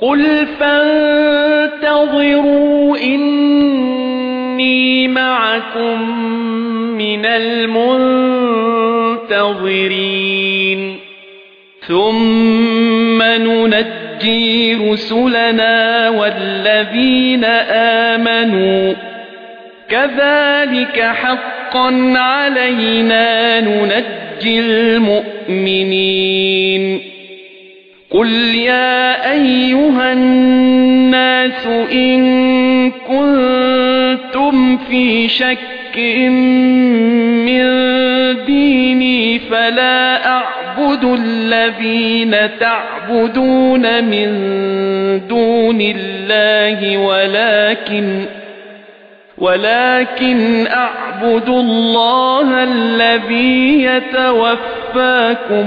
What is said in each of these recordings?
قل فانتظروا إني معكم من المنتظرين ثم ننجي رسلنا والذين آمنوا كذلك حقا علينا ننجي المؤمنين قل يا أيها الناس إن كنتم في شك من ديني فلا أعبد الذين تعبدون من دون الله ولكن ولكن أعبد الله الذي يتوفاكم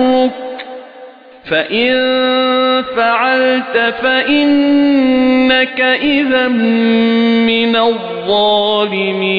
فإن فعلت فإنك إذا من الظالمين